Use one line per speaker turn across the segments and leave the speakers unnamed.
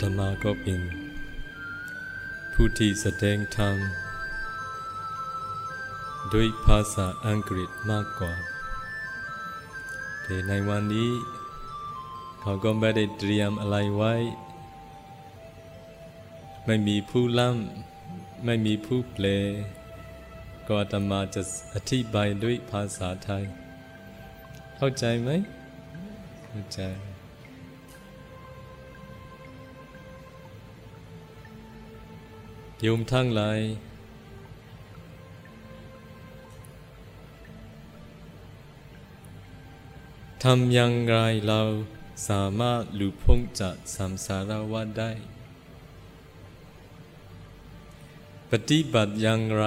ตมาก็เป็น ผู้ที่แสดงธรรมด้วยภาษาอังกฤษมากกว่า แต่ในวันนี้ เขาก็ไม่ได้เตรียมอะไรไว้ ไม่มีผู้ล่ำไม่มีผู้เปลก็อาตมาจะอธิบายด้วยภาษาไทย เข้าใจไหมเข้าใจ โยมทั้งหลาย ทำอย่างไรเราสามารถหลุดพ้นจากสัมสารวัฏได้ ปฏิบัติอย่างไร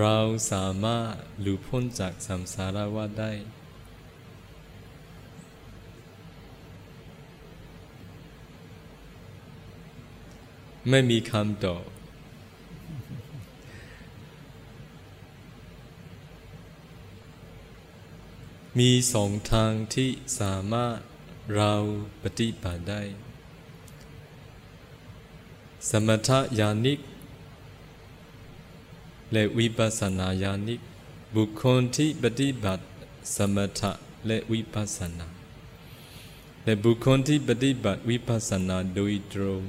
เราสามารถหลุดพ้นจากสัมสารวัฏได้ไม่มีคำตอบ มีสองทางที่สามารถเราปฏิบัติได้ สมถญาณิก และวิปัสสนาญาณิก บุคคลที่ปฏิบัติสมถะและวิปัสสนา และบุคคลที่ปฏิบัติวิปัสสนาโดยตรง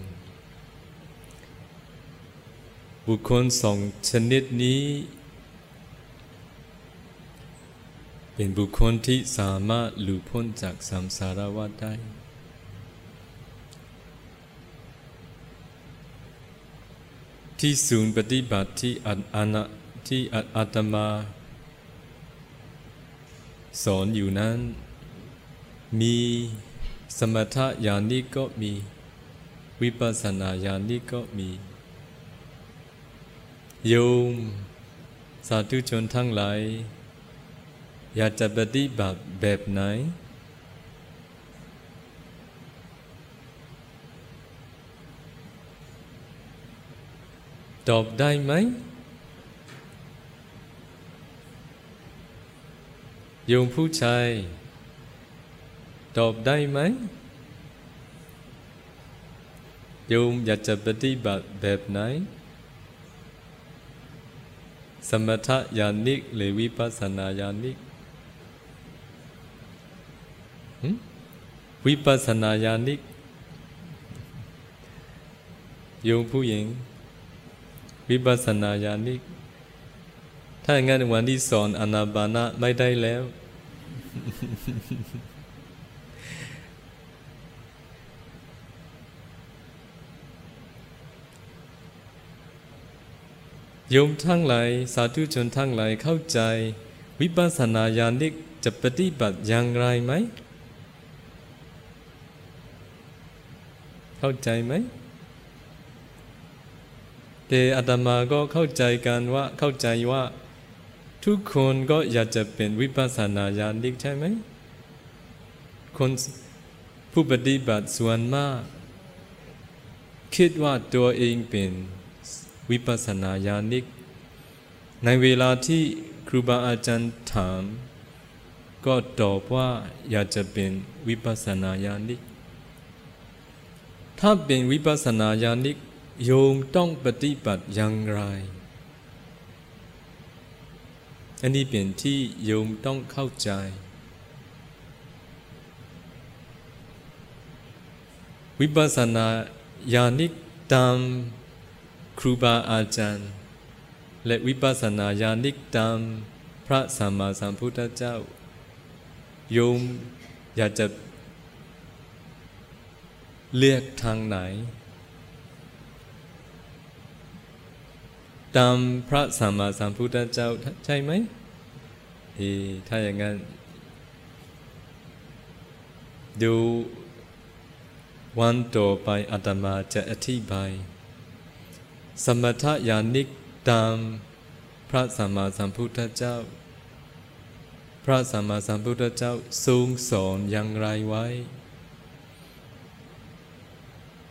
บุคคลสองชนิดนี้ เป็นบุคคลที่สามารถหลุดพ้นจากสัมสารวัฏได้ ที่ศูนย์ปฏิบัติที่อัอาณที่อาตมา สอนอยู่นั้น มีสมถะญาณิก็มี วิปัสสนาญาณิก็มี โยม สาธุชนทั้งหลาย อยากจะปฏิบัติแบบไหน ตอบได้ไหมโยมผู้ชาย ตอบได้ไหมโยมอยากจะปฏิบัติแบบไหน สมถะญาณิกหรือวิปัสสนาญาณิก วิปัสสนาญาณิกโยมผู้หญิง วิปัสสนาญาณิก ถ้าอย่างนั้นวันที่สอนอนาบานะไม่ได้แล้ว โยมทั้งหลายสาธุชนทั้งหลายเข้าใจ วิปัสสนาญาณิกจะปฏิบัติอย่างไรไหม เข้าใจไหมแต่อาตมาก็เข้าใจกันว่าเข้าใจว่า ทุกคนก็อยากจะเป็นวิปัสสนาญาณิกใช่ไหมคนผู้ปฏิบัติส่วนมาก คิดว่าตัวเองเป็นวิปัสสนาญาณิก ในเวลาที่ครูบาอาจารย์ถาม ก็ตอบว่าอยากจะเป็นวิปัสสนาญาณิก ถ้าเป็นวิปัสสนาญาณิกโยมต้องปฏิบัติอย่างไร อันนี้เป็นที่โยมต้องเข้าใจ วิปัสสนาญาณิกตามครูบาอาจารย์ และวิปัสสนาญาณิกตามพระสัมมาสัมพุทธเจ้า โยมอยากจะ เลือกทางไหน ตามพระสัมมาสัมพุทธเจ้าใช่ไหมเอถ้าอย่างนั้น ดูวันต่อไปอาตมาจะอธิบาย สมถญาณิกตามพระสัมมาสัมพุทธเจ้า พระสัมมาสัมพุทธเจ้าทรงสอนอย่างไรไว้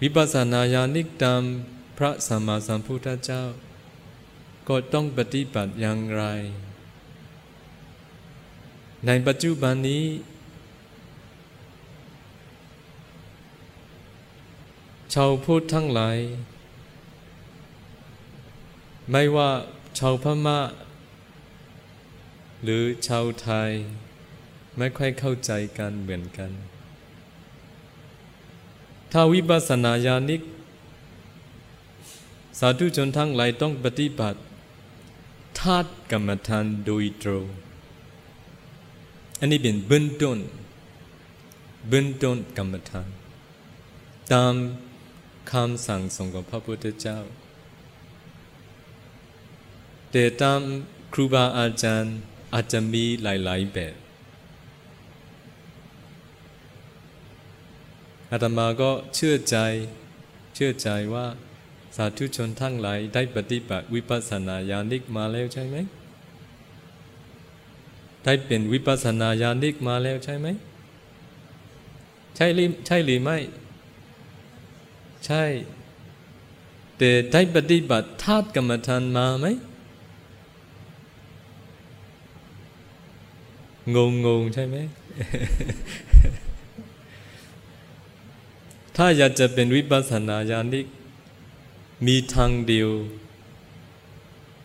วิปัสสนาญาณิกตามพระสัมมาสัมพุทธเจ้า ก็ต้องปฏิบัติอย่างไร ในปัจจุบันนี้ชชาวพุทธทั้งหลาย ไม่ว่าชาวพม่าหรือชาวไทย ไม่ค่อยเข้าใจกันเหมือนกัน ถ้าวิปัสสนาญาณิก สาธุชนทั้งหลายต้องปฏิบัติธาตุกรรมฐานโดยตรงอันนี้เป็นเบื้องต้นเบื้องต้นกรรมฐาน ตามคำสั่งสอนของพระพุทธเจ้า แต่ตามครูบาอาจารย์อาจจะมีหลายๆแบบ อาตมาก็เชื่อใจ เชื่อใจว่าสาธุชนทั้งหลายได้ปฏิบัติวิปัสสนาญาณิกมาแล้วใช่ไหม ได้เป็นวิปัสสนาญาณิกมาแล้วใช่ไหม ใช่หรือใช่หรือไม่ ใช่ แต่ได้ปฏิบัติธาตุกรรมฐานมาไหม งงงงใช่ไหม ถ้าอยากจะเป็นวิปัสสนาญาณิก มีทางเดียว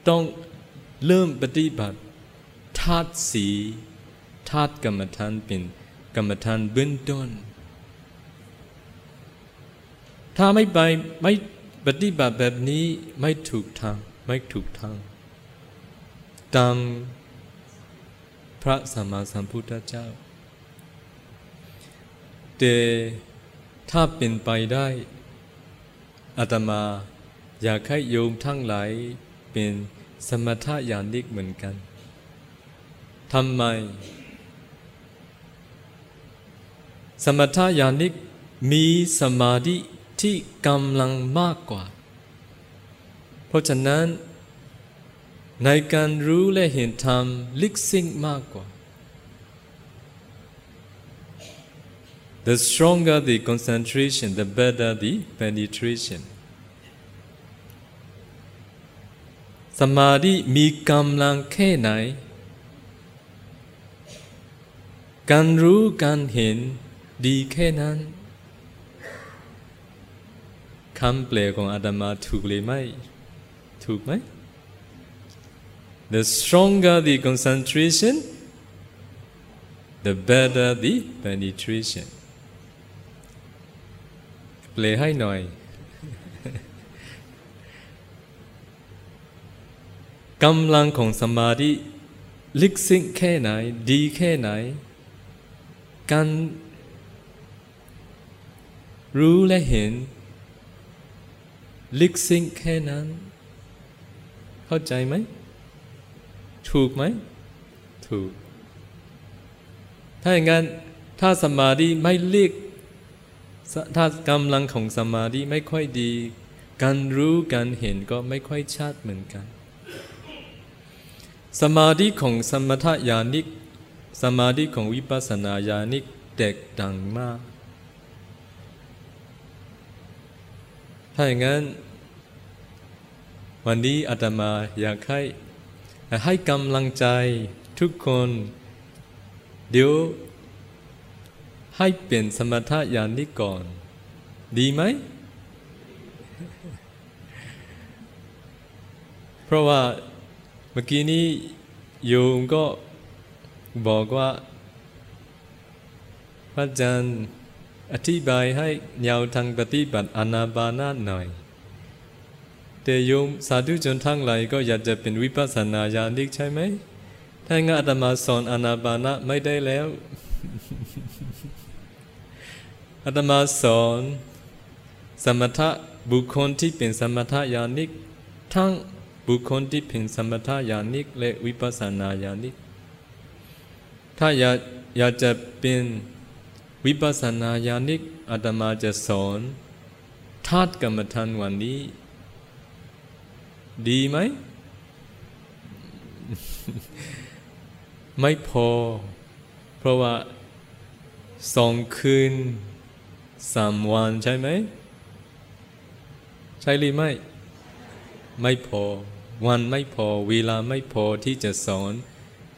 ต้องเริ่มปฏิบัติธาตุสีธาตุกรรมฐานเป็นกรรมฐานเบื้องต้น ถ้าไม่ไปไม่ปฏิบัติแบบนี้ไม่ถูกทางไม่ถูกทาง ตามพระสัมมาสัมพุทธเจ้าแต่ ถ้าเป็นไปได้อาตมาอยากให้โยมทั้งหลายเป็นสมถะญาณิกเหมือนกันทำไม สมถะญาณิกมีสมาธิที่กำลังมากกว่า เพราะฉะนั้น ในการรู้และเห็นธรรมลึกซึ้งมากกว่า The stronger the concentration, the better the penetration. สมาธิมีกำลังแค่ไหน การรู้การเห็นดีแค่นั้นคำเปลของอาตมาถูกหรือไม่ถูกไหม The stronger the concentration the better the penetration เปลให้หน่อย กำลังของสมาธิลึกซึ้งแค่ไหน ดีแค่ไหน การรู้และเห็น ลึกซึ้งแค่นั้น เข้าใจไหม ถูกไหม ถูก ถ้าอย่างนั้น ถ้าสมาธิไม่ลึก ถ้ากำลังของสมาธิไม่ค่อยดี การรู้การเห็นก็ไม่ค่อยชัดเหมือนกัน สมาธิของสมถญาณิก สมาธิของวิปัสสนาญาณิกแตกต่างมาก ถ้าอย่างนั้น วันนี้อาตมาอยากให้ให้กำลังใจทุกคน เดี๋ยว ให้เปลี่ยนสมถะญาณนี้ก่อน ดีไหม เพราะว่าเมื่อกี้นี้โยมก็บอกว่า พระอาจารย์อธิบายให้แนวทางปฏิบัติอนาบานาหน่อย แต่โยมสาธุชนทั้งหลายก็อยากจะเป็นวิปัสสนาญาณิกใช่ไหม ถ้างั้นอาตมาสอนอนาบานะไม่ได้แล้ว อาตมาสอนสมถะบุคคลที่เป็นสมถะญาณิก ทั้งบุคคลที่เป็นสมถะญาณิก และวิปัสสนาญาณิก ถ้าอยากอยากจะเป็นวิปัสสนาญาณิกอาตมาจะสอนธาตุกรรมฐานวันนี้ ดีไหม ไม่พอ เพราะว่าสองคืน สามวันใช่ไหม ใช่หรือไม่ ไม่พอ วันไม่พอ เวลาไม่พอที่จะสอน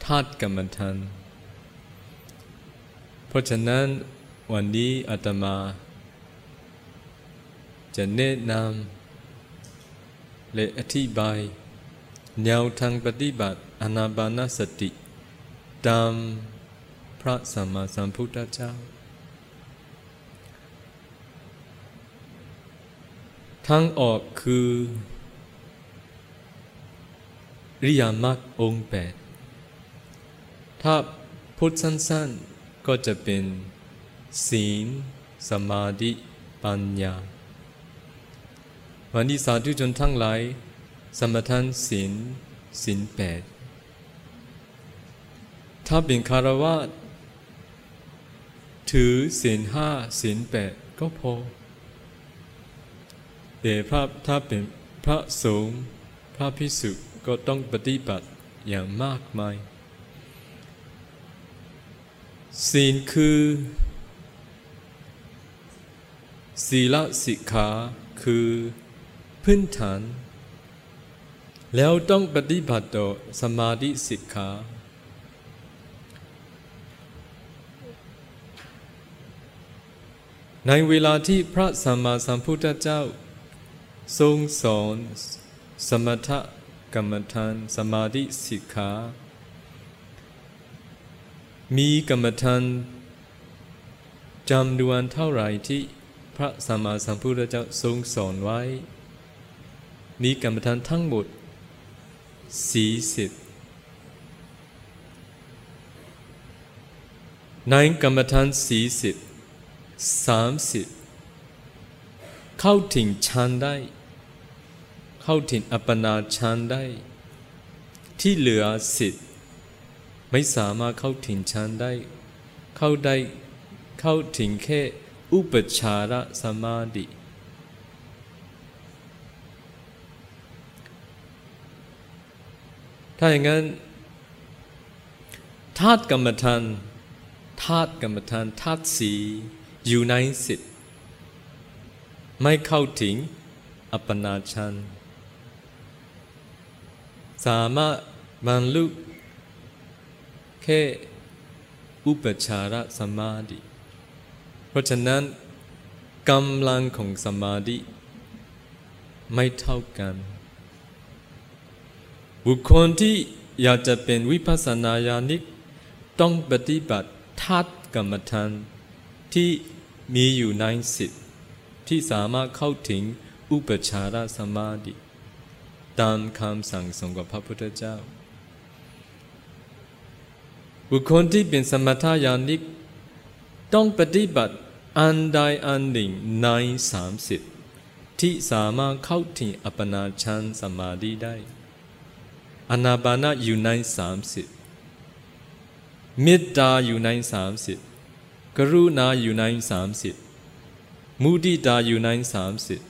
ธาตุกรรมฐานเพราะฉะนั้นวันนี้อาตมา จะแนะนำและอธิบายแนวทางปฏิบัติอนาบานสติตามพระสัมมาสัมพุทธเจ้า ทั้งออกคือริยามรรคองค์แปดถ้าพุทธสั้นๆก็จะเป็น ศีล สมาธิ ปัญญา วันนี้สาธุชนทั้งหลาย สมทานศีลศีลแปดถ้าเป็นคารวะถือศีลห้าศีลแปดก็พอ แต่พระถ้าเป็นพระสงฆ์พระพิสุก็ต้องปฏิบัติอย่างมากมายศีลคือศีลสิกขาคือพื้นฐาน แล้วต้องปฏิบัติต่อสมาธิสิกขาในเวลาที่พระสัมมาสัมพุทธเจ้า ทรงสอนสมถกรรมฐานสมาธิสิกขา มีกรรมฐานจำนวนเท่าไหร่ที่พระสัมมาสัมพุทธเจ้าทรงสอนไว้ มีกรรมฐานทั้งหมดสี่สิบในกรรมฐานสี่สิบสามสิบเข้าถึงฌานได้ เข้าถึงอัปปนาฌานได้ ที่เหลือสิทธิ์ไม่สามารถเข้าถึงฌานได้ เข้าได้เข้าถึงแค่อุปชาระสมาธิถ้าอย่างนั้นธาตุกรรมฐานธาตุกรรมฐานธาตุสีอยู่ในสิทธิ์ไม่เข้าถึงอัปปนาฌาน สามารถบรรลุแค่อุปชารสมาธิ เพราะฉะนั้นกำลังของสมาธิไม่เท่ากัน บุคคลที่อยากจะเป็นวิปัสสนาญาณิก ต้องปฏิบัติทัดกรรมฐานที่มีอยู่ในสิทธิ์ที่สามารถเข้าถึงอุปชารสมาธิ ตามคำสั่งสอนของพระพุทธเจ้า บุคคลที่เป็นสมถายานิก ต้องปฏิบัติอันใดอันหนึ่งในสามสิบที่สามารถเข้าถึงอัปปนาชันสมาธิได้อนาบานะอยู่ในสามสิบเมตตาอยู่ในสามสิบกรุณาอยู่ในสามสิบมุดิตาอยู่ในสามสิบ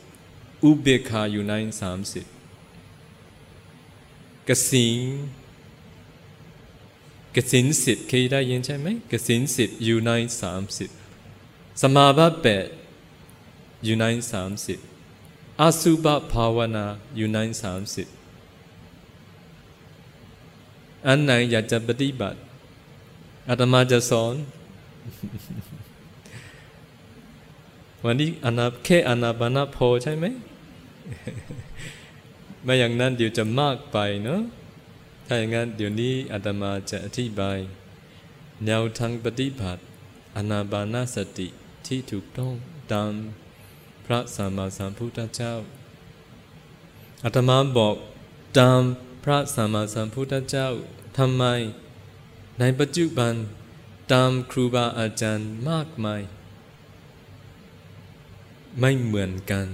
อุเบกขาอยู่ในสามสิบ กสินกสินสิบเคยได้ยินใช่ไหมกสินสิบอยู่ในสามสิบสมาบัติแปดอยู่ในสามสิบอาสุบภาวนาอยู่ในสามสิบอันไหนอยากจะปฏิบัติอาตมาจะสอน วันนี้อนาแค่อนาบานาพอใช่ไหม ไม่อย่างนั้นเดี๋ยวจะมากไปเนาะถ้าอย่างนั้นเดี๋ยวนี้อาตมาจะอธิบาย แนวทางปฏิบัติอนาบานาสติที่ถูกต้องตามพระสัมมาสัมพุทธเจ้าอาตมาบอกตามพระสัมมาสัมพุทธเจ้าทำไม ในปัจจุบันตามครูบาอาจารย์มากมาย ไม่เหมือนกัน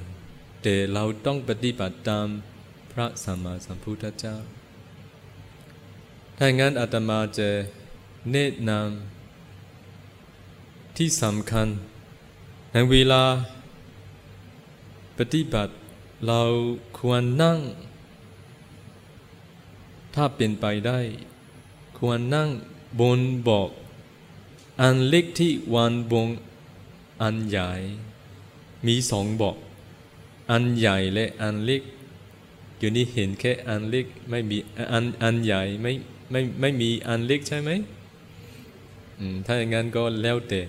แต่เราต้องปฏิบัติตาม ระสัมมาสัมพุทธเจ้า ถ้างั้นอาตมาจะแนะนำที่สำคัญในเวลาปฏิบัติเราควรนั่ง ถ้าเป็นไปได้ ควรนั่งบนบอกอันเล็กที่วันบงอันใหญ่ มีสองบอก อันใหญ่และอันเล็ก อยู่นี่เห็นแค่อันเล็กไม่มีอันอันใหญ่ไม่ไม่ไม่มีอันเล็กใช่ไหมถ้าอย่างนั้นก็แล้วแต่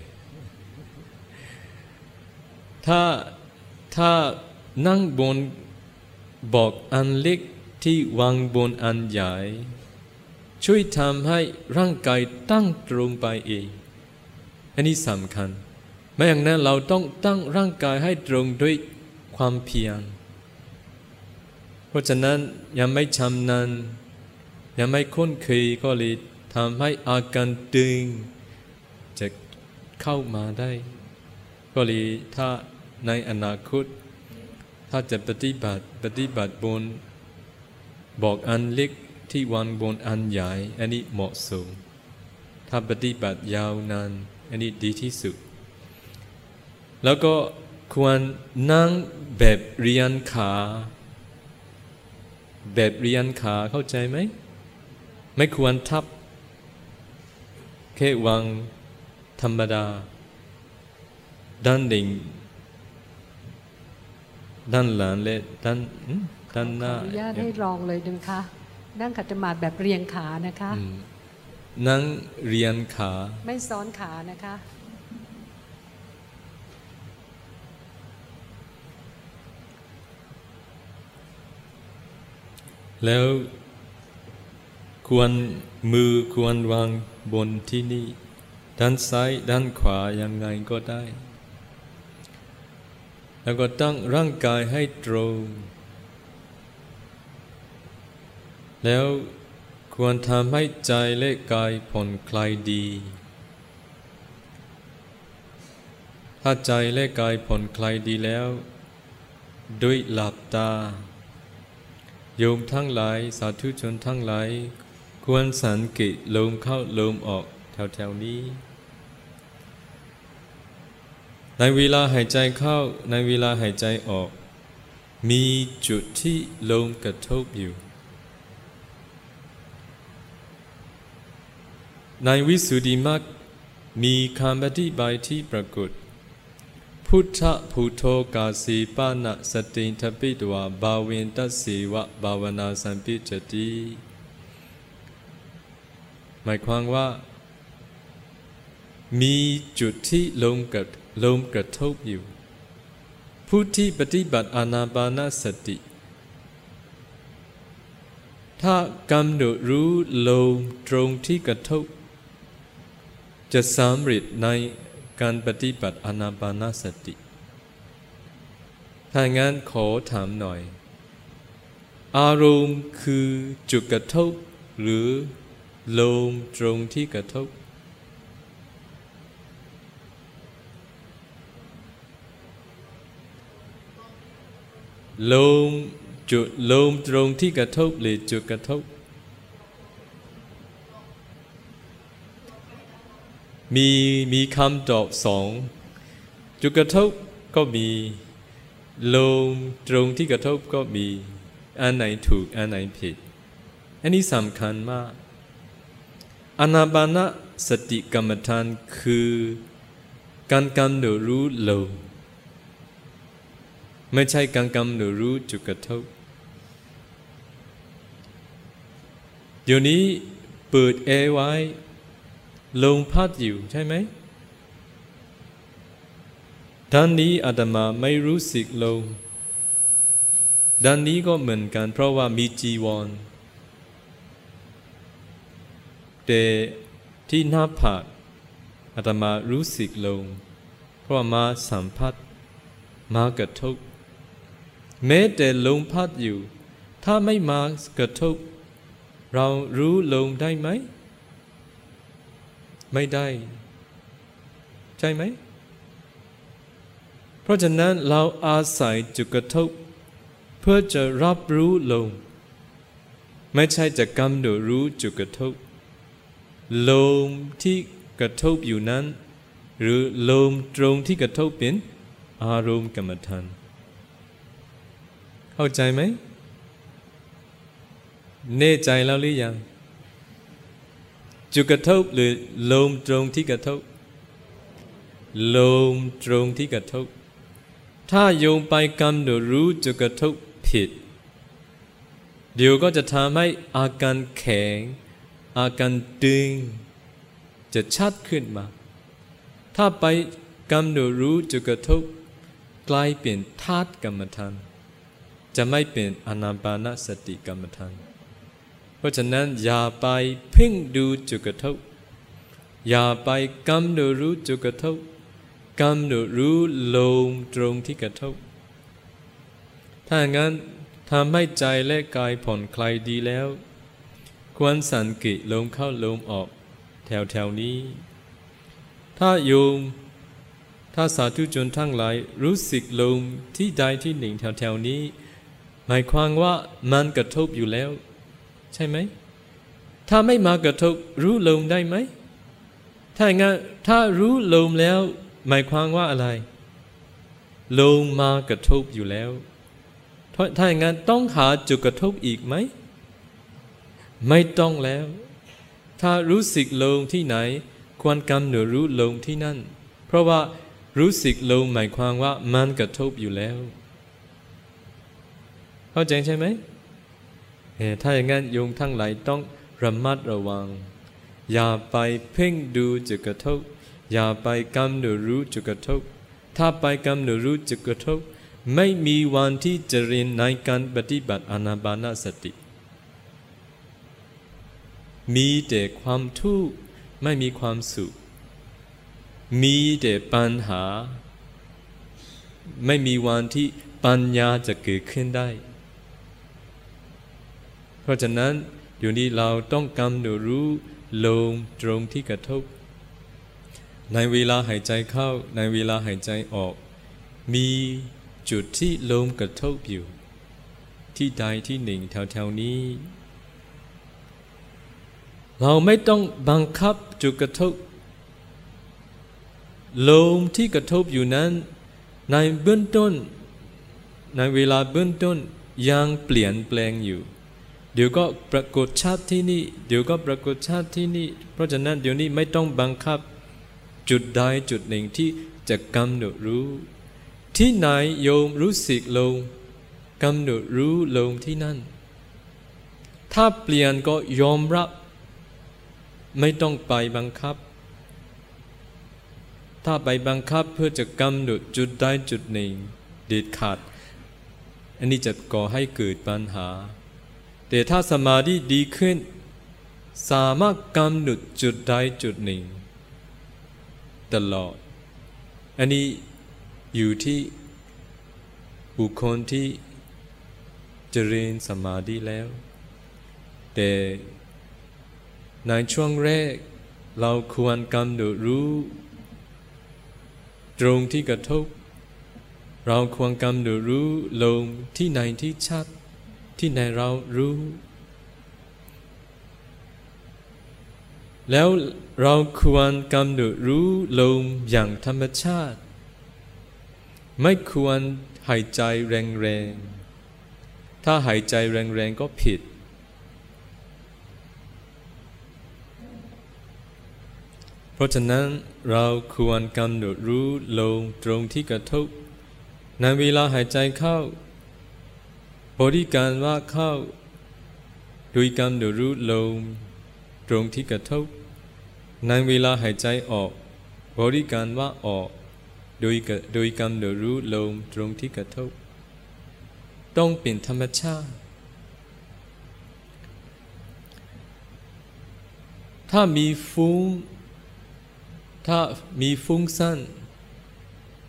ถ้าถ้านั่งบนบอกอันเล็กที่วางบนอันใหญ่ ช่วยทำให้ร่างกายตั้งตรงไปเองอันนี้สำคัญ ไม่อย่างนั้นเราต้องตั้งร่างกายให้ตรงด้วยความเพียร เพราะฉะนั้นยังไม่ชำนาญยังไม่คุ้นเคยก็เลยทำให้อาการตึงจะเข้ามาได้ ก็เลยถ้าในอนาคต ถ้าจะปฏิบัติปฏิบัติบน บอกอันเล็กที่วางบนอันใหญ่อันนี้เหมาะสม ถ้าปฏิบัติยาวนานอันนี้ดีที่สุด แล้วก็ควรนั่งแบบเรียนขา แบบเรียนขาเข้าใจไหม ไม่ควรทับแค่วางธรรมดา ด้านดิ่ง ด้านหลังและด้านด้านหน้า
ขออนุญาตให้ลองเลยดึงคะนั่งขัดสมาธิแบบเรียงขานะคะ
อืมนั่งเรียนขา
ไม่ซ้อนขานะคะ
แล้วควรมือควรวางบนที่นี่ ด้านซ้ายด้านขวายังไงก็ได้ แล้วก็ตั้งร่างกายให้ตรง แล้วควรทำให้ใจและกายผ่อนคลายดี ถ้าใจและกายผ่อนคลายดีแล้ว ด้วยหลับตา โยมทั้งหลาย สาธุชนทั้งหลาย ควรสังเกตลมเข้าลมออกแถวๆนี้ ในเวลาหายใจเข้าในเวลาหายใจออก มีจุดที่ลมกระทบอยู่ ในวิสุทธิมรรคมีคำอธิบายที่ปรากฏ พุทธภูโทกาสีปานะสติทปิตวาบาเวนตัสสีวะบาวนาสัมปิจติหมายความว่า มีจุดที่ลมกับลมกระทบอยู่ ผู้ที่ปฏิบัติอานาปานาสติ ถ้ากำหนดรู้ลมตรงที่กระทบ จะสำเร็จใน การปฏิบัติอนาปานสติ ถ้างั้นขอถามหน่อย อารมณ์คือจุดกระทบ หรือลมตรงที่กระทบ ลมจุดลมตรงที่กระทบหรือจุดกระทบ มีมีคำตอบสองจุดกระทบก็มีลมตรงที่กระทบก็มี อันไหนถูก อันไหนผิด อันนี้สำคัญมากอนาบานะสติกรรมฐานคือ การกำหนดรู้ลมไม่ใช่การกำหนดรู้จุดกระทบเดี๋ยวนี้เปิดแอร์ไว้ ลมพัดอยู่ใช่ไหมด้านนี้อาตมาไม่รู้สึกลมด้านนี้ก็เหมือนกัน เพราะว่ามีจีวร แต่ที่หน้าผากอาตมารู้สึกลมเพราะว่ามาสัมผัสมากระทบแม้แต่ลมพัดอยู่ ถ้าไม่มากระทบเรารู้ลมได้ไหม ไม่ได้ ใช่ไหม เพราะฉะนั้นเราอาศัยจุดกระทบ เพื่อจะรับรู้ลมไม่ใช่จะกำหนดรู้จุดกระทบลมที่กระทบอยู่นั้น หรือลมตรงที่กระทบเป็นอารมณ์กรรมฐานเข้าใจไหมแน่ใจแล้วหรือยัง จุดกระทบหรือลมตรงที่กระทบ ลมตรงที่กระทบ ถ้าโยมไปกำหนดรู้จุดกระทบผิด เดี๋ยวก็จะทำให้อาการแข็ง อาการตึง จะชัดขึ้นมา ถ้าไปกำหนดรู้จุดกระทบกลายเป็นธาตุกรรมฐานจะไม่เป็นอนาปานสติกรรมฐาน เพราะฉะนั้นอย่าไปเพ่งดูจุดกระทบอย่าไปกำหนดรู้จุดกระทบกำหนดรู้ลมตรงที่กระทบ ถ้างั้นทำให้ใจและกายผ่อนคลายดีแล้ว ควรสังเกตลมเข้าลมออก แถวแถวนี้ ถ้าโยมถ้าสาธุชนทั้งหลายรู้สึกลมที่ใดที่หนึ่งแถวแถวนี้ หมายความว่ามันกระทบอยู่แล้ว ใช่ไหม ถ้าไม่มากระทบรู้ลมได้ไหม ถ้างั้นถ้ารู้ลมแล้ว หมายความว่าอะไร ลมมากระทบอยู่แล้ว ถ้าอย่างนั้นต้องหาจุดกระทบอีกไหม ไม่ต้องแล้ว ถ้ารู้สึกลงที่ไหน ควรกำหนดรู้ลงที่นั่น เพราะว่ารู้สึกลงหมายความว่ามันกระทบอยู่แล้ว เข้าใจใช่ไหม ถ้าอย่างนั้นโยมทั้งหลายต้องระมัดระวัง อย่าไปเพ่งดูจุกระทบอย่าไปกำหนดรู้จุกระทบถ้าไปกำหนดรู้จุกระทบไม่มีวันที่จะเรียนในการปฏิบัติอนาบานาสติ มีแต่ความทุกข์ไม่มีความสุข มีแต่ปัญหา ไม่มีวันที่ปัญญาจะเกิดขึ้นได้ ราะฉะนั้นอยู่นี้เราต้องกำหนดรู้ลมตรงที่กระทบ ในเวลาหายใจเข้าในเวลาหายใจออก มีจุดที่ลมกระทบอยู่ ที่ใดที่หนึ่งแถวๆนี้ เราไม่ต้องบังคับจุดกระทบลมที่กระทบอยู่นั้น ในเบื้องต้น ในเวลาเบื้องต้นยังเปลี่ยนแปลงอยู่ เดี๋ยวก็ปรากฏชัดที่นี่ เดี๋ยวก็ปรากฏชัดที่นี่ เพราะฉะนั้นเดี๋ยวนี้ไม่ต้องบังคับ จุดใดจุดหนึ่งที่จะกำหนดรู้ ที่ไหนโยมรู้สึกลงกำหนดรู้ลงที่นั่น ถ้าเปลี่ยนก็ยอมรับ ไม่ต้องไปบังคับ ถ้าไปบังคับเพื่อจะกำหนดจุดใดจุดหนึ่งเด็ดขาด อันนี้จะก่อให้เกิดปัญหา แต่ถ้าสมาธิดีขึ้น สามารถกำหนดจุดใดจุดหนึ่ง ตลอด อันนี้อยู่ที่บุคคลที่เจริญสมาธิแล้ว แต่ในช่วงแรกเราควรกำหนดรู้ ตรงที่กระทบ เราควรกำหนดรู้ลงที่ไหนที่ชัด ที่ไหนเรารู้ แล้วเราควรกำหนดรู้ลงอย่างธรรมชาติ ไม่ควรหายใจแรงๆ ถ้าหายใจแรงๆ ก็ผิด เพราะฉะนั้นเราควรกำหนดรู้ลงตรงที่กระทบในเวลาหายใจเข้า บริการว่าเข้า โดยกำหนดรู้ลงตรงที่กระทบในเวลาหายใจออก บริการว่าออก โดยโดยกำหนดรู้ลมตรงที่กระทบ ต้องเป็นธรรมชาติ ถ้ามีฟุ้งถ้ามีฟุ้งสั้น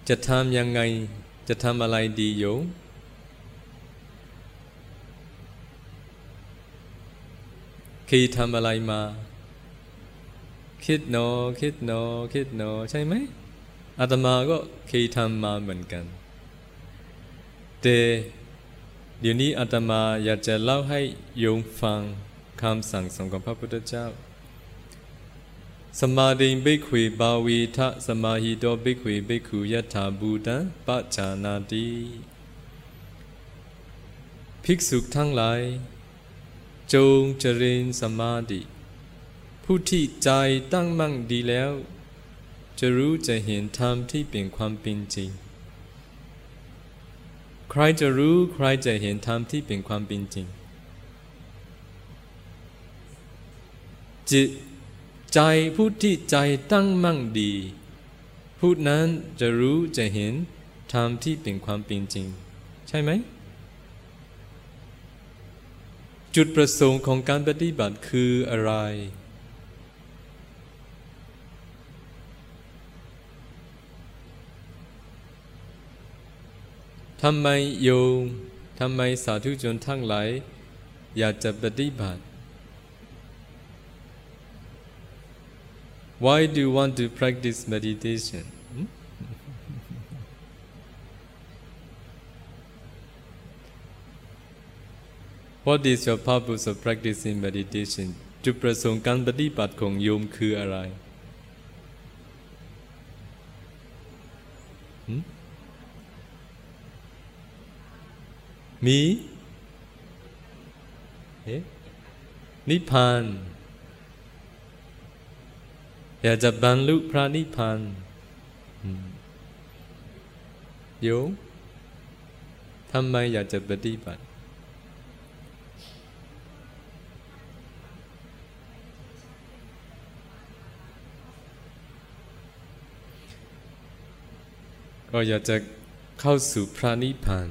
จะทำยังไงจะทำอะไรดีโยม คยทำอะไรมา คิดโนคิดโนคิดโนใช่ไหมอาตมาก็เคยทำมาเหมือนกัน แต่เดี๋ยวนี้อาตมาอยากจะเล่าให้โยมฟังคำสั่งสอนของพระพุทธเจ้า สมาธิบิคุยบาวีทะสมาหิโตบิคุยบิคุยถาบูตังปัจจานาติภิกษุทั้งหลาย จงเจริญสมาธิ ผู้ที่ใจตั้งมั่งดีแล้ว จะรู้จะเห็นธรรมที่เป็นความเป็นจริง ใครจะรู้ใครจะเห็นธรรมที่เป็นความเป็นจริง จิตใจผู้ที่ใจตั้งมั่งดี ผู้นั้นจะรู้จะเห็นธรรมที่เป็นความเป็นจริง ใช่ไหม จุดประสงค์ของการปฏิบัติคืออะไร ทำไมโยมทำไมสาธุชนทั้งหลายอยากจะปฏิบัติ Why do you want to practice meditation? What is your purpose of practicing meditation จุดประสงค์การปฏิบัติของโยมคืออะไร Hmm? มีนิพพานอยากจะบรรลุพระนิพพานโยมทำไมอยากจะปฏิบัติ ก็อยากจะเข้าสู่พระนิพพาน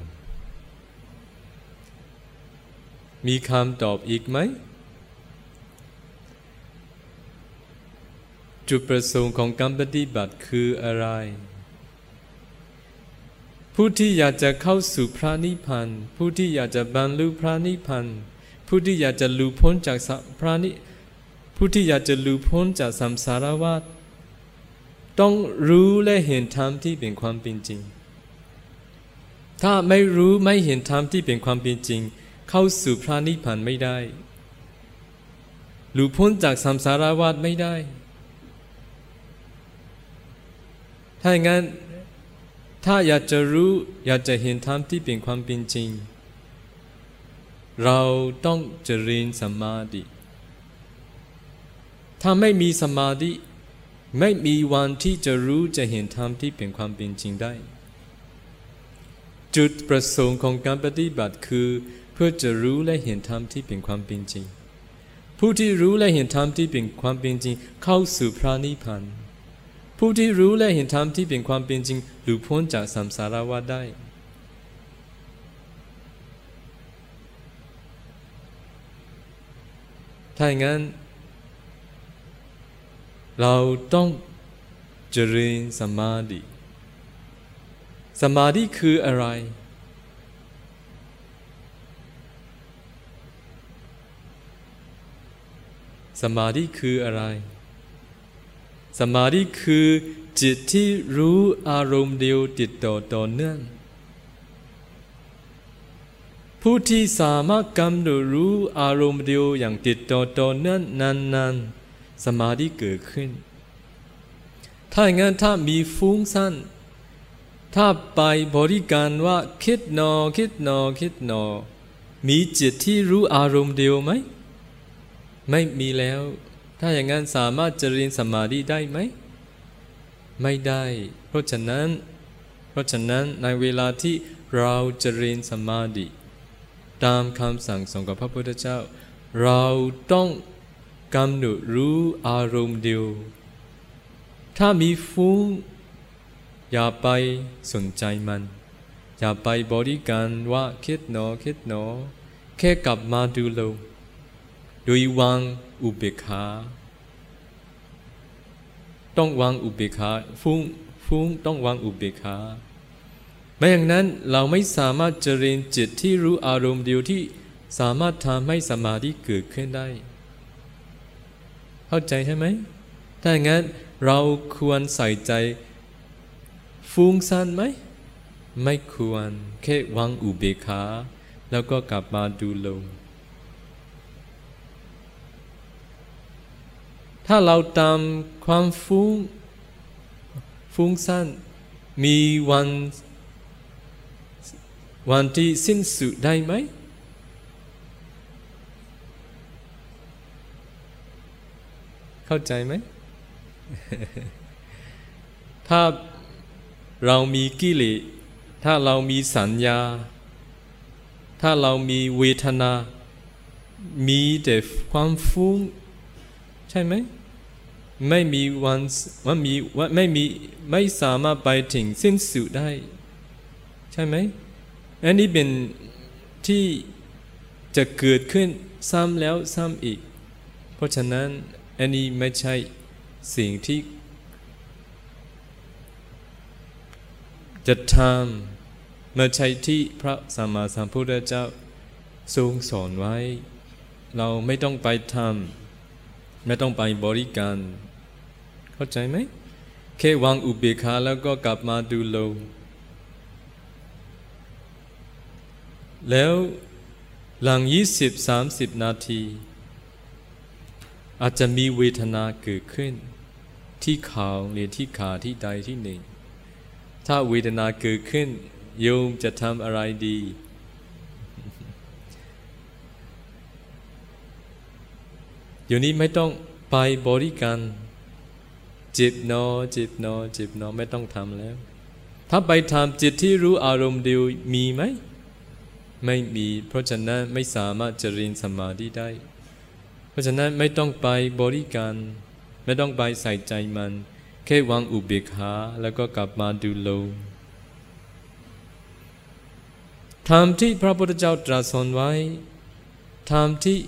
มีคำตอบอีกไหม จุดประสงค์ของการปฏิบัติคืออะไร ผู้ที่อยากจะเข้าสู่พระนิพพาน ผู้ที่อยากจะบรรลุพระนิพพาน ผู้ที่อยากจะหลุดพ้นจากสพระนิผู้ที่อยากจะหลุดพ้นจากสัมสารวัฏ ต้องรู้และเห็นธรรมที่เป็นความเป็นจริง ถ้าไม่รู้ไม่เห็นธรรมที่เป็นความเป็นจริง เข้าสู่พระนิพพานไม่ได้ หลุดพ้นจากสัมสารวัฏไม่ได้ ถ้าอย่างนั้น ถ้าอยากจะรู้อยากจะเห็นธรรมที่เป็นความเป็นจริง เราต้องเจริญสมาธิ ถ้าไม่มีสมาธิ ไม่มีวันที่จะรู้จะเห็นธรรมที่เป็นความเป็นจริงได้ จุดประสงค์ของการปฏิบัติคือ เพื่อจะรู้และเห็นธรรมที่เป็นความเป็นจริง ผู้ที่รู้และเห็นธรรมที่เป็นความเป็นจริง เข้าสู่พระนิพพานผู้ที่รู้และเห็นธรรมที่เป็นความเป็นจริง หลุดพ้นจากสัมสารวัฏได้ ถ้าอย่างนั้น เราต้องเจริญสมาธิสมาธิคืออะไร สมาธิคืออะไร สมาธิคือจิตที่รู้อารมณ์เดียวติดต่อต่อเนื่อง ผู้ที่สามารถกำหนดรู้อารมณ์เดียวอย่างติดต่อต่อเนื่องนานๆ สมาธิเกิดขึ้น ถ้าอย่างนั้นถ้ามีฟุ้งซ่านถ้าไปบริการว่าคิดหนอคิดหนอคิดหนอ มีจิตที่รู้อารมณ์เดียวไหม ไม่มีแล้ว ถ้าอย่างนั้นสามารถเจริญสมาธิได้ไหม ไม่ได้ เพราะฉะนั้น เพราะฉะนั้นในเวลาที่เราเจริญสมาธิตามคำสั่งสอนของพระพุทธเจ้า เราต้อง กำหนดรู้อารมณ์เดียว ถ้ามีฟุ้งอย่าไปสนใจมัน อย่าไปบริการว่าคิดหนอคิดหนอ แค่กลับมาดูลงโดยวางอุเบกขาต้องวางอุเบกขาฟุ้งฟุ้งต้องวางอุเบกขาไม่อย่างนั้นเราไม่สามารถเจริญจิตที่รู้อารมณ์เดียวที่สามารถทำให้สมาธิเกิดขึ้นได้ เข้าใจใช่ไหม ถ้าอย่างนั้นเราควรใส่ใจฟุ้งซ่านไหม ไม่ควร แค่วางอุเบกขาแล้วก็กลับมาดูลม ถ้าเราตามความฟุ้ง ฟุ้งซ่านมีวัน วันที่สิ้นสุดได้ไหม เข้าใจไหม ถ้าเรามีกิเลสถ้าเรามีสัญญา ถ้าเรามีเวทนา มีแต่ความฟุ้ง ใช่ไหม ไม่มีวันว่ามีว่าไม่มีไม่สามารถไปถึงสิ้นสุดได้ ใช่ไหม อันนี้เป็นที่จะเกิดขึ้นซ้ำแล้วซ้ำอีก เพราะฉะนั้น อันนี้ไม่ใช่สิ่งที่จะทำไม่ใช่ที่พระสัมมาสัมพุทธเจ้าทรงสอนไว้ เราไม่ต้องไปทำไม่ต้องไปบริการ เข้าใจไหมแค่วางอุเบกขาแล้วก็กลับมาดูลมแล้วหลัง20-30นาที อาจจะมีเวทนาเกิดขึ้น ที่ขาหรือที่ขาที่ใดที่หนึ่ง ถ้าเวทนาเกิดขึ้น โยมจะทำอะไรดี เดี๋ยวนี้ไม่ต้องไปบริการจิตนอจิตนอจิตนอไม่ต้องทำแล้ว ถ้าไปทำจิตที่รู้อารมณ์เดียวมีไหม ไม่มี เพราะฉะนั้นไม่สามารถเจริญสมาธิได้ เพราะฉะนั้นไม่ต้องไปบริการ ไม่ต้องไปใส่ใจมัน แค่วางอุเบกขาแล้วก็กลับมาดูลมธรรมที่พระพุทธเจ้าตรัสสอนไว้ธรรมที่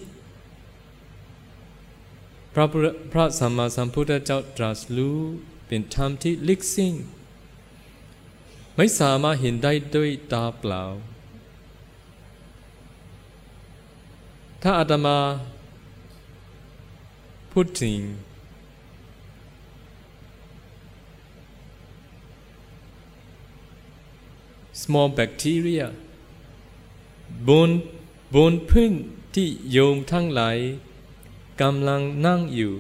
พระพระสัมมาสัมพุทธเจ้าตรัสรู้เป็นธรรมที่ลึกซึ้งไม่สามารถเห็นได้ด้วยตาเปล่า ถ้าอาตมา พูดถึง small bacteria บนบนพื้นที่โยมทั้งหลายกำลังนั่งอยู่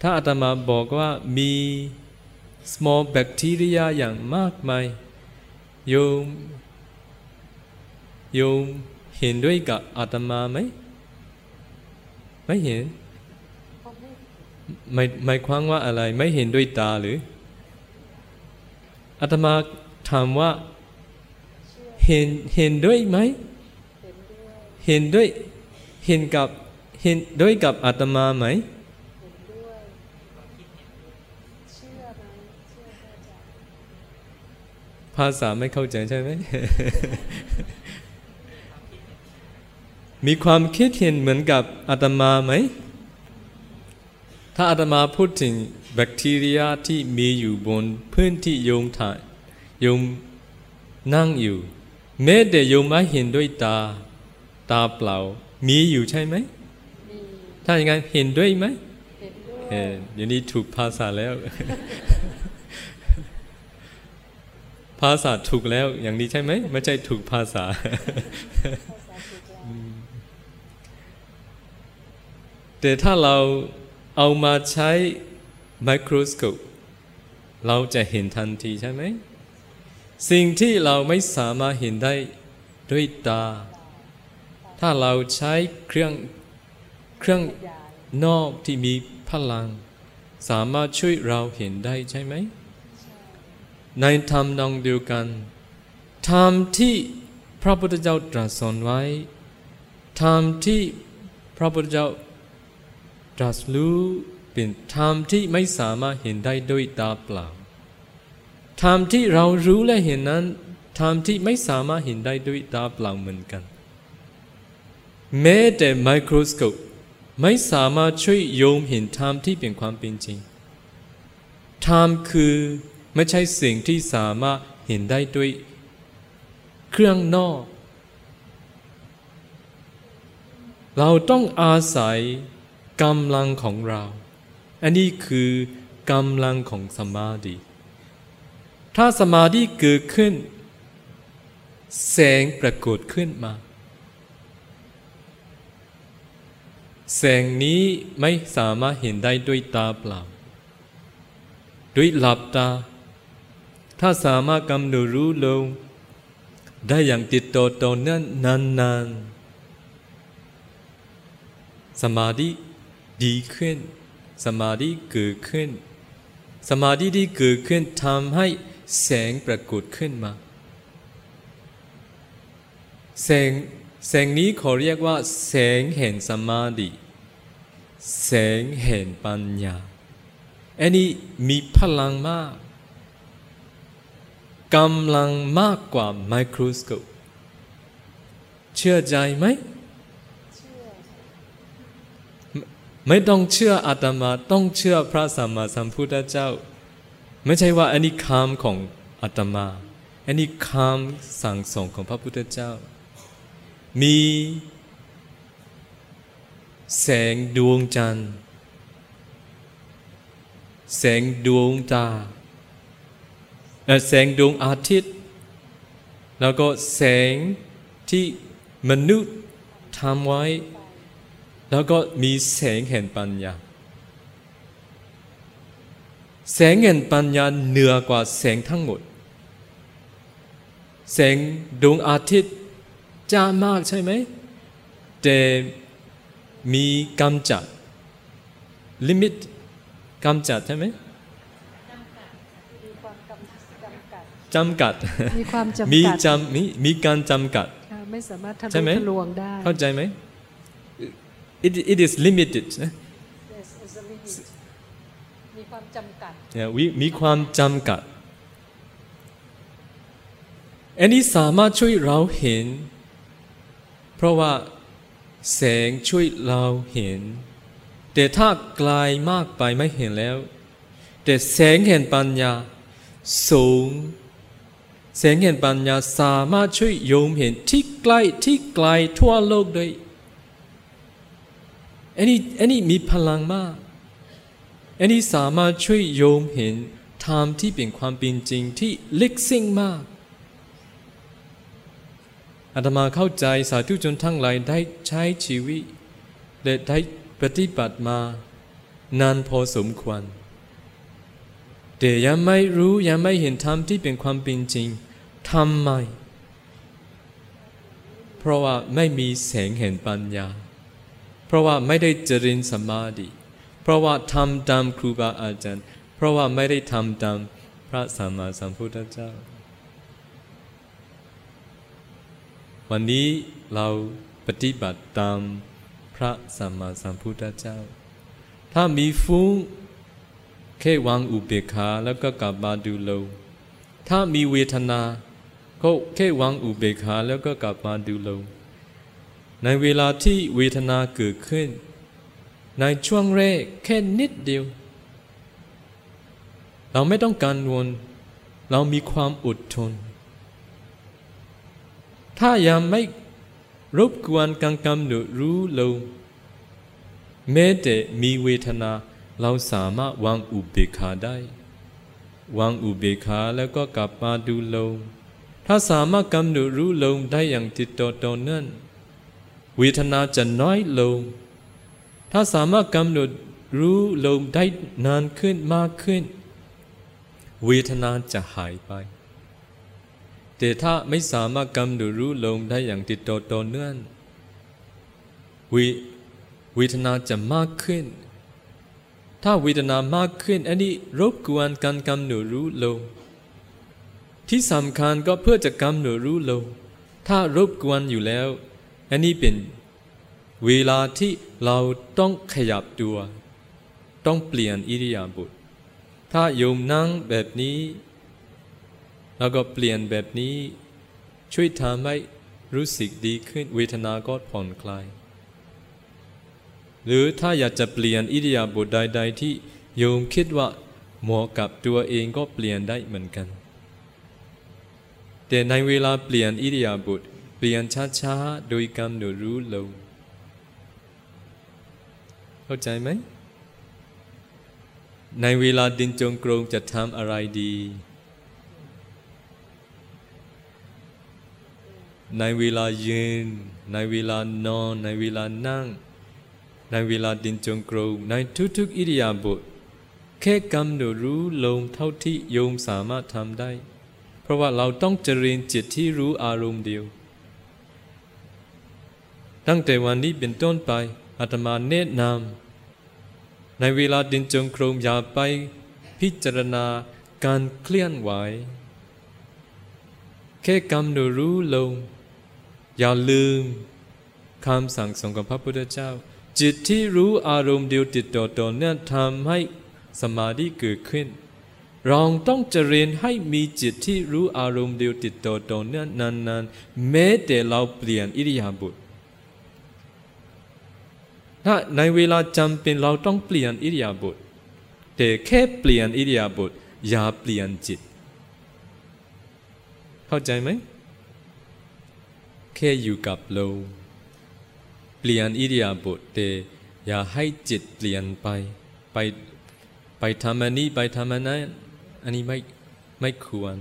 ถ้าอาตมาบอกว่ามี small bacteria อย่างมากมายโยมโยมเห็นด้วยกับอาตมาไหม ไม่เห็น ไม่ไม่คว้างว่าอะไรไม่เห็นด้วยตาหรืออาตมาถามว่าเห็นเห็นด้วยไหมเห็นด้วยเห็นกับเห็นด้วยกับอาตมาไหมภาษาไม่เข้าใจใช่ไหม มีความคิดเห็นเหมือนกับอาตมาไหม ถ้าอาตมาพูดถึงแบคทีเรียที่มีอยู่บนพื้นที่โยมถ่ายโยมนั่งอยู่แม้แต่โยมไม่เห็นด้วยตา ตาเปล่า มีอยู่ใช่ไหมถ้าอย่างนั้นเห็นด้วยไหมเห็นอย่างนี้ถูกภาษาแล้ว ภาษาถูกแล้วอย่างนี้ใช่ไหมไม่ใช่ถูกภาษาแต่ถ้าเรา เอามาใช้ไมโครสโคปเราจะเห็นทันทีใช่ไหม สิ่งที่เราไม่สามารถเห็นได้ด้วยตา ถ้าเราใช้เครื่องเครื่องนอกที่มีพลัง สามารถช่วยเราเห็นได้ใช่ไหม ในธรรมนองเดียวกันธรรมที่พระพุทธเจ้าตรัสสอนไว้ธรรมที่พระพุทธเจ้า ตรัสรู้เป็นธรรมที่ไม่สามารถเห็นได้ด้วยตาเปล่าธรรมที่เรารู้และเห็นนั้นธรรมที่ไม่สามารถเห็นได้ด้วยตาเปล่าเหมือนกัน แม้แต่ไมโครสโคปไม่สามารถช่วยโยมเห็นธรรมที่เป็นความเป็นจริงธรรมคือไม่ใช่สิ่งที่สามารถเห็นได้ด้วยเครื่องนอก เราต้องอาศัย กำลังของเรา อันนี้คือกำลังของสมาธิ ถ้าสมาธิเกิดขึ้น แสงปรากฏขึ้นมา แสงนี้ไม่สามารถเห็นได้ด้วยตาเปล่า ด้วยหลับตา ถ้าสามารถกำหนดรู้ลง ได้อย่างติดต่อต่อเนื่องนานๆ สมาธิ ดีขึ้น สมาธิเกิดขึ้น สมาธิที่เกิดขึ้นทำให้แสงปรากฏขึ้นมา แสงแสงนี้เขาเรียกว่า แสงแห่งสมาธิแสงแห่งปัญญาอันนี้มีพลังมากกำลังมากกว่าไมโครสโคปเชื่อใจไหม ไม่ต้องเชื่ออาตมาต้องเชื่อพระสัมมาสัมพุทธเจ้า ไม่ใช่ว่าอันนี้คำของอาตมา อันนี้คำสั่งสอนของพระพุทธเจ้า มีแสงดวงจันทร์ แสงดวงตาแสงดวงอาทิตย์ แล้วก็แสงที่มนุษย์ทำไว้ แล้วก็มีแสงแห่งปัญญา แสงแห่งปัญญาเหนือกว่าแสงทั้งหมด แสงดวงอาทิตย์จ้ามากใช่ไหม แต่มีกำจัด ลิมิตกำจัดใช่ไหมจำกัด
มีความจำกัด
มีจำมีมีการจำกัด
ค่ะไม่สามารถทะ
ใช่
ลุ
ไหม
ทะลวงได้
เข้าใจไหม it it is limited นะ
Yes, it's a limit มีความจำกัด
เนี่ยวิมีความจำกัดอันนี้สามารถช่วยเราเห็น เพราะว่าแสงช่วยเราเห็น แต่ถ้าไกลมากไปไม่เห็นแล้ว แต่แสงเห็นปัญญาสูงแสงเห็นปัญญาสามารถช่วยโยมเห็นที่ใกล้ที่ไกลทั่วโลกด้วย อันนี้อันนี้มีพลังมากอันนี้สามารถช่วยโยมเห็นธรรมที่เป็นความเป็นจริงที่ลึกซึ้งมากอาตมาเข้าใจสาธุชนทั้งหลายได้ใช้ชีวิต และได้ปฏิบัติมานานพอสมควร แต่ยังไม่รู้ยังไม่เห็นธรรมที่เป็นความเป็นจริงทำไม เพราะว่าไม่มีแสงแห่งปัญญา เพราะว่าไม่ได้เจริญสมาธิเพราะว่าทำตามครูบาอาจารย์ เพราะว่าไม่ได้ทำตามพระสัมมาสัมพุทธเจ้า วันนี้เราปฏิบัติตามพระสัมมาสัมพุทธเจ้า ถ้ามีฟุ้งแค่วางอุเบกขาแล้วก็กลับมาดูลมถ้ามีเวทนา ก็แค่วางอุเบกขาแล้วก็กลับมาดูลม ในเวลาที่เวทนาเกิดขึ้น ในช่วงแรกแค่นิดเดียว เราไม่ต้องการวน เรามีความอดทน ถ้ายังไม่รบกวนการกำหนดรู้ลมแม้แต่มีเวทนาเราสามารถวางอุเบกขาได้ วางอุเบกขาแล้วก็กลับมาดูลมถ้าสามารถกำหนดรู้ลมได้อย่างติดต่อต่อเนื่อง เวทนาจะน้อยลง ถ้าสามารถกำหนดรู้ลมได้นานขึ้นมากขึ้น เวทนาจะหายไป แต่ถ้าไม่สามารถกำหนดรู้ลมได้อย่างติดต่อต่อเนื่องวิเวทนาจะมากขึ้น ถ้าเวทนามากขึ้น อันนี้รบกวนการกำหนดรู้ลมที่สำคัญก็เพื่อจะกำหนดรู้ลมถ้ารบกวนอยู่แล้ว อันนี้เป็นเวลาที่เราต้องขยับตัว ต้องเปลี่ยนอิริยาบถถ้าโยมนั่งแบบนี้ แล้วก็เปลี่ยนแบบนี้ ช่วยทำให้รู้สึกดีขึ้นเวทนาก็ผ่อนคลาย หรือถ้าอยากจะเปลี่ยนอิริยาบถใด ๆ ที่โยมคิดว่าเหมาะกับตัวเองก็เปลี่ยนได้เหมือนกัน แต่ในเวลาเปลี่ยนอิริยาบถ เปลี่ยนช้าๆ โดยกำหนดรู้ลงเข้าใจไหม ในเวลาดินจงกรมจะทำอะไรดี ในเวลายืน ในเวลานอน ในเวลานั่ง ในเวลาดินจงกรมในทุกๆ อิริยาบถแค่กำหนดรู้ลมเท่าที่โยมสามารถทำได้ เพราะว่าเราต้องเจริญจิตที่รู้อารมณ์เดียว ตั้งแต่วันนี้เป็นต้นไปอาตมาแนะนำในเวลาดินจงกรมอย่าไปพิจารณาการเคลื่อนไหว แค่กำหนดรู้ลง อย่าลืมคำสั่งสอนของพระพุทธเจ้า จิตที่รู้อารมณ์เดียวติดต่อต่อเนื่องทำให้สมาธิเกิดขึ้น เราต้องเจริญให้มีจิตที่รู้อารมณ์เดียวติดต่อต่อเนื่องนานๆ แม้แต่เราเปลี่ยนอิริยาบถ ถ้าในเวลาจำเป็นเราต้องเปลี่ยนอิริยาบถแต่แค่เปลี่ยนอิริยาบถอย่าเปลี่ยนจิต เข้าใจไหม แค่อยู่กับลมเปลี่ยนอิริยาบถแต่อย่าให้จิตเปลี่ยนไปไปไปทำอันนี้ไปทำอันนั้นอันนี้ไม่ไม่ควร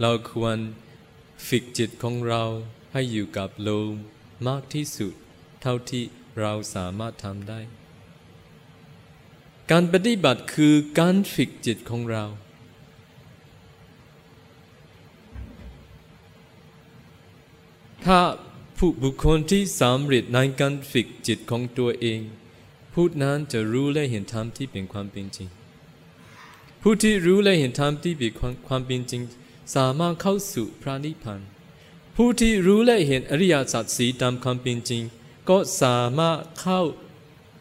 เราควรฝึกจิตของเราให้อยู่กับลมมากที่สุด เท่าที่ เราสามารถทำได้ การปฏิบัติคือการฝึกจิตของเรา ถ้าผู้บุคคลที่สำเร็จในการฝึกจิตของตัวเองผู้นั้นจะรู้และเห็นธรรมที่เป็นความเป็นจริง ผู้ที่รู้และเห็นธรรมที่เป็นความเป็นจริง สามารถเข้าสู่พระนิพพานผู้ที่รู้และเห็นอริยสัจสีตามความเป็นจริง ก็สามารถเข้า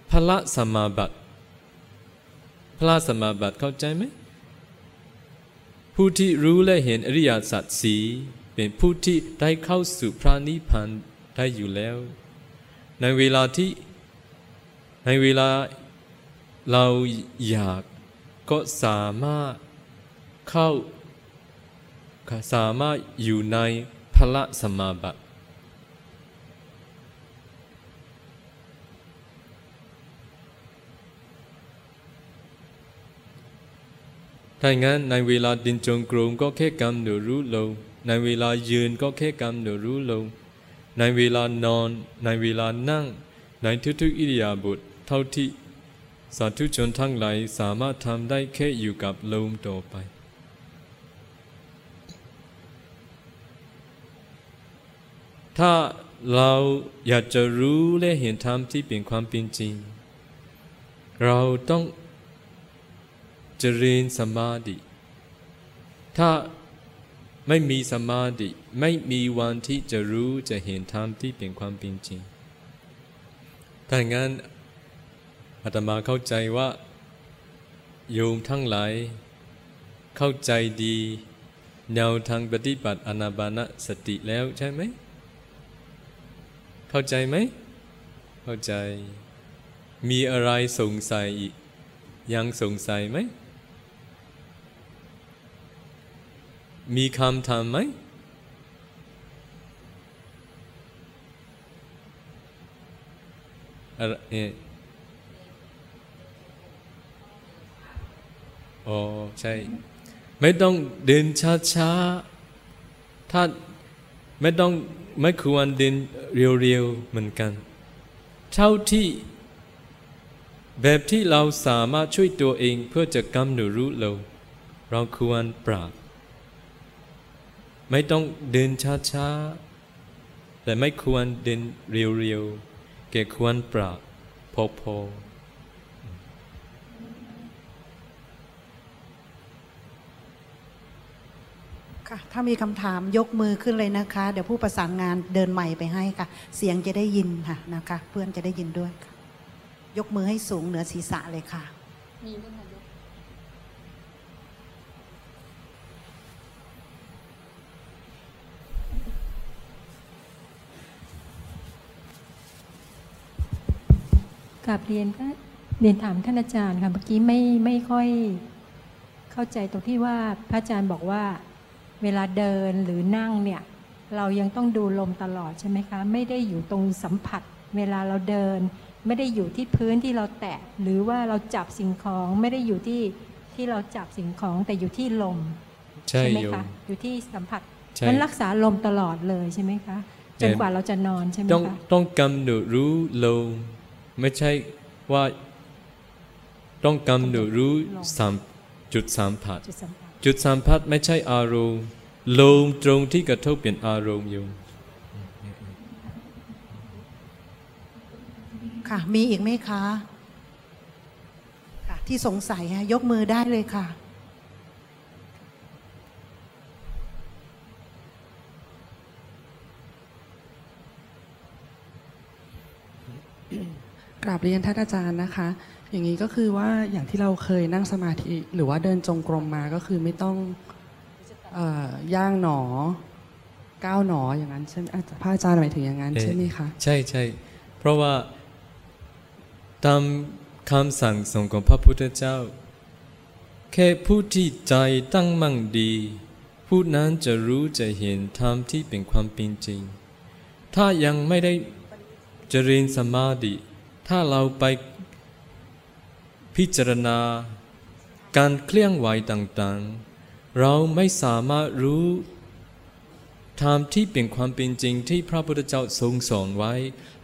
พระสมาบัติพระสมาบัติเข้าใจไหมผู้ที่รู้และเห็นอริยสัจสีเป็นผู้ที่ได้เข้าสู่พระนิพพานได้อยู่แล้ว ในเวลาที่ในเวลาเราอยากก็สามารถเข้าสามารถอยู่ในพระสมมาบัติ ถ้างั้นในเวลาดินจงกรมก็แค่กำหนดรู้ลงในเวลายืนก็แค่กำหนดรู้ลงในเวลานอน ในเวลานั่ง ในทุกๆอิริยาบถเท่าที่สาธุชนทั้งหลายสามารถทำได้แค่อยู่กับลมต่อไปถ้าเราอยากจะรู้และเห็นธรรมที่เป็นความเป็นจริง เราต้อง เจริญสมาธิ ถ้าไม่มีสมาธิไม่มีวันที่จะรู้จะเห็นธรรมที่เป็นความเป็นจริงถ้างั้นอาตมาเข้าใจว่า โยมทั้งหลาย เข้าใจดีแนวทางปฏิบัติอนาบานสติแล้วใช่ไหม เข้าใจไหม เข้าใจ มีอะไรสงสัยอีก ยังสงสัยไหม มีคำถามไหมอะไรเอออ๋อใช่ ไม่ต้องเดินช้าๆ ถ้าไม่ต้องไม่ควรเดินเร็วๆเหมือนกัน เท่าที่แบบที่เราสามารถช่วยตัวเองเพื่อจะกำหนดรู้เรา เราควรปรับ ไม่ต้องเดินช้าๆแต่ไม่ควรเดินเร็วๆแกควรปรับพอพอ
ค่ะถ้ามีคำถามยกมือขึ้นเลยนะคะ เดี๋ยวผู้ประสานงานเดินใหม่ไปให้ค่ะ เสียงจะได้ยินค่ะนะคะ เพื่อนจะได้ยินด้วยค่ะ ยกมือให้สูงเหนือศีรษะเลยค่ะ
มีไหมคะ ก
กับเรียนก็เรียนถามท่านอาจารย์ค่ะเมื่อกี้ไม่ไม่ค่อยเข้าใจตรงที่ว่าพระอาจารย์บอกว่าเวลาเดินหรือนั่งเนี่ย เรายังต้องดูลมตลอดใช่ไหมคะ ไม่ได้อยู่ตรงสัมผัส เวลาเราเดิน ไม่ได้อยู่ที่พื้นที่เราแตะหรือว่าเราจับสิ่งของไม่ได้อยู่ที่ที่เราจับสิ่งของแต่อยู่ที่ลม
ใช่
ไหม
โย
คะ
ม
อยู่ที่สัมผัส
ใช่
นั้นรักษาลมตลอดเลยใช่ไหมคะจนกว่าเราจะนอนใช่ไหม
ต้อง
คะ
ต้องกำหนดรู้ลม ไม่ใช่ว่าต้องกำหนดรู้สามจุดสัมผัส
จุดสัมผัส
จุดสัมผัสไม่ใช่อารมณ์ลมตรงที่กระทบเป็นอารมณ์โยม
ค่ะมีอีกไหมคะ ค่ะ ที่สงสัยค่ะยกมือได้เลยค่ะ
กราบเรียนท่านอาจารย์นะคะ อย่างนี้ก็คือว่าอย่างที่เราเคยนั่งสมาธิหรือว่าเดินจงกรมมาก็คือไม่ต้องออย่างหนอก้าวหนออย่างนั้นใช่ไหมอาจารย์พระอาจารย์หมายถึงอย่างนั้นใช่ไหมคะ
ใช่ใช่เพราะว่าตามคำสั่งสอนของพระพุทธเจ้า แค่ผู้ที่ใจตั้งมั่งดีผู้นั้นจะรู้จะเห็นธรรมที่เป็นความเป็นจริง ถ้ายังไม่ได้เจริญสมาธิ ถ้าเราไปพิจารณา การเคลื่อนไหวต่างๆ เราไม่สามารถรู้ธรรมที่เป็นความเป็นจริงที่พระพุทธเจ้าทรงสอนไว้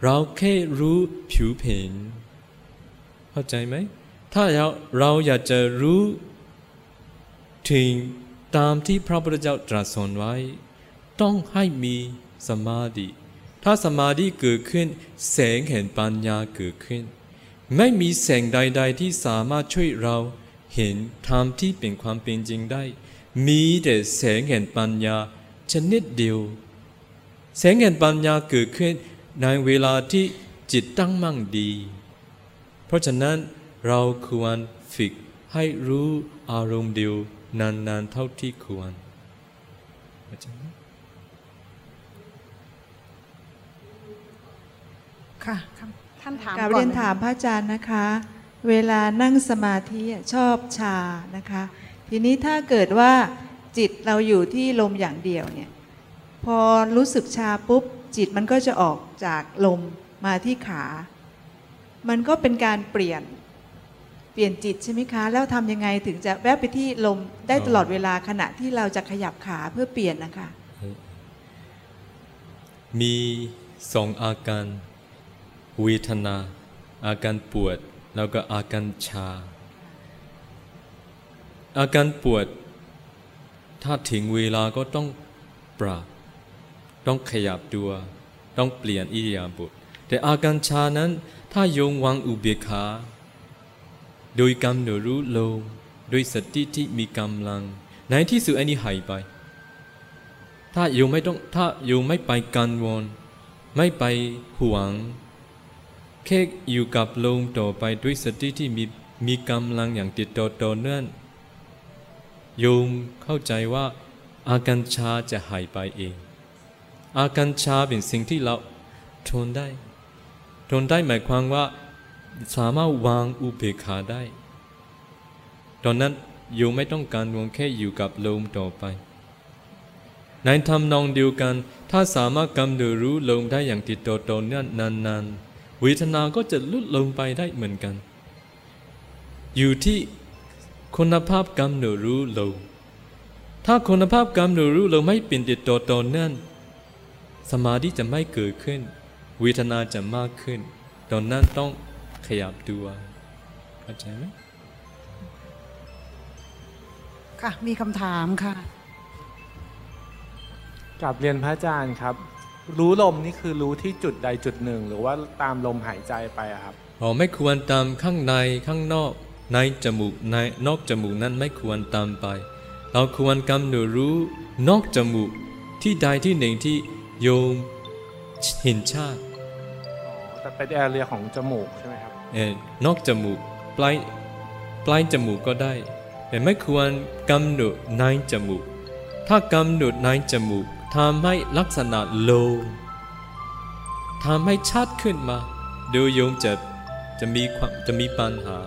เราแค่รู้ผิวเผินเข้าใจไหม ถ้าเราเราอยากจะรู้ถึงตามที่พระพุทธเจ้าตรัสสอนไว้ ต้องให้มีสมาธิ ถ้าสมาธิเกิดขึ้น แสงแห่งปัญญาเกิดขึ้น ไม่มีแสงใด ๆ ที่สามารถช่วยเราเห็นธรรมที่เป็นความเป็นจริงได้ มีแต่แสงแห่งปัญญาชนิดเดียว แสงแห่งปัญญาเกิดขึ้นในเวลาที่จิตตั้งมั่งดี เพราะฉะนั้นเราควรฝึกให้รู้อารมณ์เดียวนานๆเท่าที่ควรเข้าใจไหม
ค่ะท่านถาม
กราบ
ก่อ
เรีย
น
นถามพระอาจารย์นะคะ เวลานั่งสมาธิอะชอบชานะคะ ทีนี้ถ้าเกิดว่าจิตเราอยู่ที่ลมอย่างเดียวเนี่ยพอรู้สึกชาปุ๊บจิตมันก็จะออกจากลมมาที่ขา มันก็เป็นการเปลี่ยนเปลี่ยนจิตใช่ไหมคะ แล้วทำยังไงถึงจะแวบไปที่ลมได้ตลอดเวลาขณะที่เราจะขยับขาเพื่อเปลี่ยนนะคะ
มีสองอาการ เวทนา อาการปวด แล้วก็อาการชา อาการปวด ถ้าถึงเวลาก็ต้องปรับ ต้องขยับตัว ต้องเปลี่ยนอิริยาบถแต่อาการชานั้นถ้าโยงวางอุเบกขา โดยกำหนดรู้ลมโดยสติที่มีกำลังในที่สุดอันนี้หายไป ถ้าโยมไม่ต้องถ้าโยมไม่ไปกังวลไม่ไปห่วง แค่อยู่กับลมต่อไปด้วยสติที่มีมีกำลังอย่างติดต่อต่อเนื่องโยมเข้าใจว่า อาการชาจะหายไปเอง อาการชาเป็นสิ่งที่เราทนได้ ทนได้หมายความว่า สามารถวางอุเบกขาได้ ตอนนั้นโยมไม่ต้องการวงแค่อยู่กับลมต่อไป ในทำนองเดียวกัน ถ้าสามารถกำหนดรู้ลมได้อย่างติดต่อต่อเนื่องนานๆ เวทนาก็จะลดลงไปได้เหมือนกัน อยู่ที่คุณภาพกำหนดรู้ลมถ้าคุณภาพกำหนดรู้ลมไม่เป็นติดต่อต่อเนื่องสมาธิจะไม่เกิดขึ้น เวทนาจะมากขึ้น ตอนนั้นต้องขยับตัวเข้าใจไหม
ค่ะ มีคำถามค่ะ
กับเรียนพระอาจารย์ครับ รู้ลมนี่คือรู้ที่จุดใดจุดหนึ่ง หรือว่าตามลมหายใจไปอะครับ
อ๋อไม่ควรตามข้างในข้างนอก ในจมูกในนอกจมูกนั้นไม่ควรตามไป เราควรกำหนดรู้นอกจมูกที่ใดที่หนึ่งที่โยมเห็นชาติ
อ๋อแต่เป็นแอเรียของจมูกใช่ไหมครับ
เออนอกจมูกปลายปลายจมูกก็ได้ แต่ไม่ควรกำหนดในจมูก ถ้ากำหนดในจมูก ทำให้ลักษณะโลทำให้ชัดขึ้นมาดี๋ยวโยมจะจะมีความจะมีปัญหา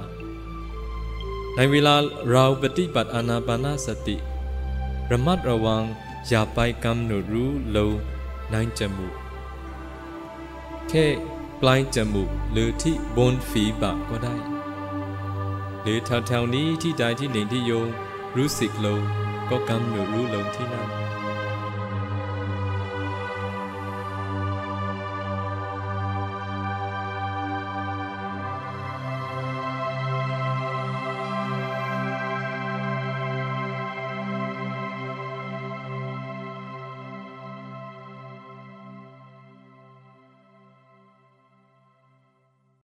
ในเวลาเราปฏิบัติอานาปานาสติ ระมัดระวังอย่าไปกำหนดรู้โลงในจมูก แค่ปลายจมูกหรือที่บนฝีปากก็ได้ หรือแถวๆนี้ที่ใดที่หนึ่งที่โยมรู้สึกลงก็กำหนดรู้ลงที่นั่น